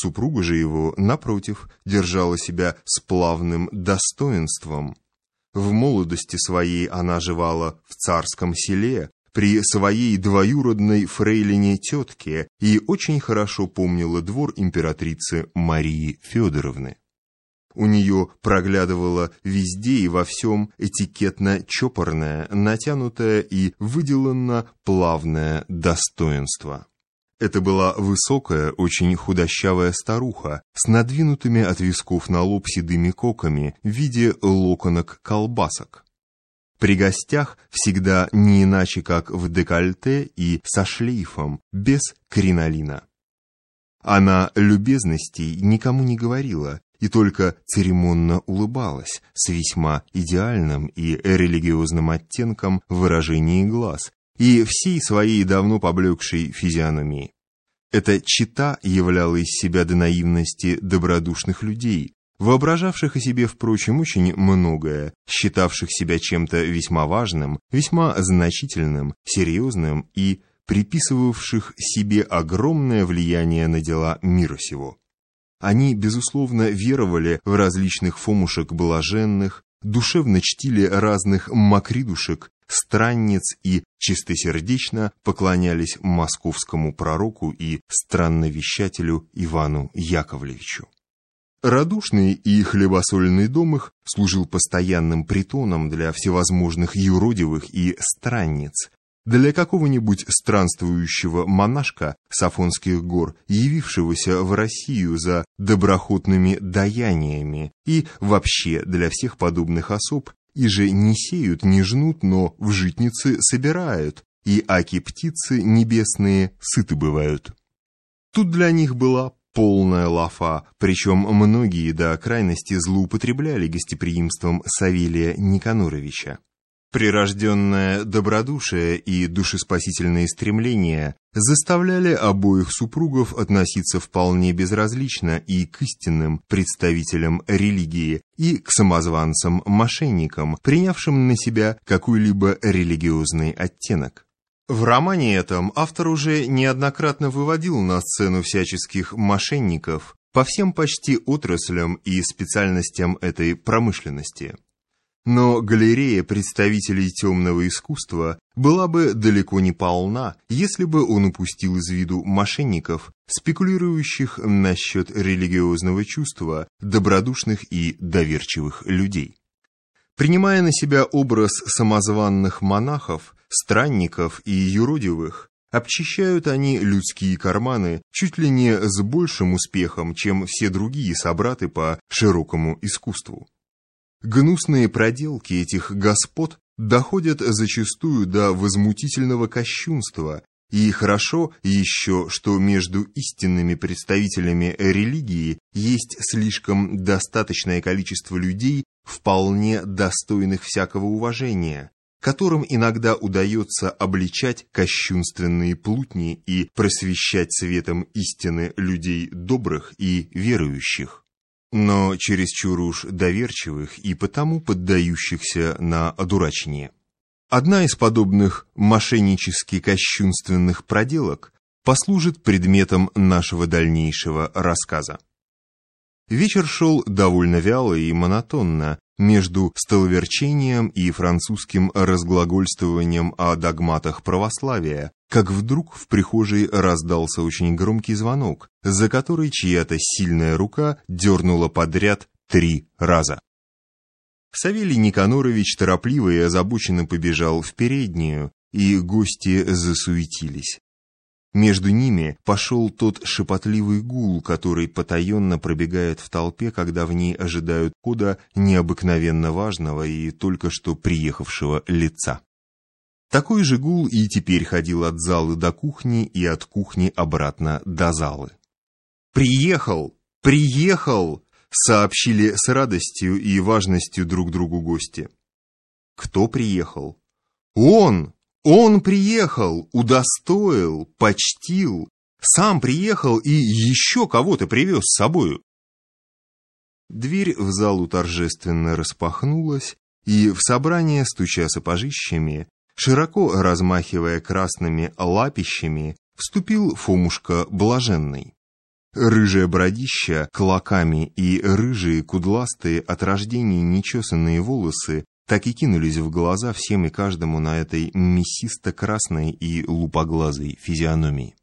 Супруга же его, напротив, держала себя с плавным достоинством. В молодости своей она живала в царском селе, при своей двоюродной фрейлине тетке и очень хорошо помнила двор императрицы Марии Федоровны. У нее проглядывало везде и во всем этикетно-чопорное, натянутое и выделанно плавное достоинство. Это была высокая, очень худощавая старуха с надвинутыми от висков на лоб седыми коками в виде локонок-колбасок. При гостях всегда не иначе, как в декольте и со шлейфом, без кринолина. Она любезностей никому не говорила и только церемонно улыбалась с весьма идеальным и религиозным оттенком в выражении глаз и всей своей давно поблекшей физиономии. Эта чита являла из себя до наивности добродушных людей, воображавших о себе, впрочем, очень многое, считавших себя чем-то весьма важным, весьма значительным, серьезным и приписывавших себе огромное влияние на дела мира сего. Они, безусловно, веровали в различных фомушек блаженных, душевно чтили разных макридушек, странниц и чистосердечно поклонялись московскому пророку и странновещателю Ивану Яковлевичу. Радушный и хлебосольный дом их служил постоянным притоном для всевозможных юродивых и странниц, для какого-нибудь странствующего монашка с Афонских гор, явившегося в Россию за доброхотными даяниями, и вообще для всех подобных особ, и же не сеют, не жнут, но в житницы собирают, и аки птицы небесные сыты бывают. Тут для них была полная лафа, причем многие до крайности злоупотребляли гостеприимством Савелия Никаноровича. Прирожденное добродушие и душеспасительные стремления заставляли обоих супругов относиться вполне безразлично и к истинным представителям религии, и к самозванцам-мошенникам, принявшим на себя какой-либо религиозный оттенок. В романе этом автор уже неоднократно выводил на сцену всяческих мошенников по всем почти отраслям и специальностям этой промышленности. Но галерея представителей темного искусства была бы далеко не полна, если бы он упустил из виду мошенников, спекулирующих насчет религиозного чувства добродушных и доверчивых людей. Принимая на себя образ самозванных монахов, странников и юродивых, обчищают они людские карманы чуть ли не с большим успехом, чем все другие собраты по широкому искусству. Гнусные проделки этих господ доходят зачастую до возмутительного кощунства, и хорошо еще, что между истинными представителями религии есть слишком достаточное количество людей, вполне достойных всякого уважения, которым иногда удается обличать кощунственные плутни и просвещать светом истины людей добрых и верующих, но чересчур уж доверчивых и потому поддающихся на одурачение. Одна из подобных мошеннически кощунственных проделок послужит предметом нашего дальнейшего рассказа. Вечер шел довольно вяло и монотонно, между столоверчением и французским разглагольствованием о догматах православия, как вдруг в прихожей раздался очень громкий звонок, за который чья-то сильная рука дернула подряд три раза. Савелий Никанорович торопливо и озабоченно побежал в переднюю, и гости засуетились. Между ними пошел тот шепотливый гул, который потаенно пробегает в толпе, когда в ней ожидают куда необыкновенно важного и только что приехавшего лица. Такой же гул и теперь ходил от залы до кухни и от кухни обратно до залы. «Приехал! Приехал!» — сообщили с радостью и важностью друг другу гости. «Кто приехал?» «Он!» Он приехал, удостоил, почтил, сам приехал и еще кого-то привез с собою. Дверь в залу торжественно распахнулась, и в собрание, стуча сапожищами, широко размахивая красными лапищами, вступил Фомушка Блаженный. Рыжая бородища клоками и рыжие кудластые от рождения нечесанные волосы так и кинулись в глаза всем и каждому на этой мясисто-красной и лупоглазой физиономии.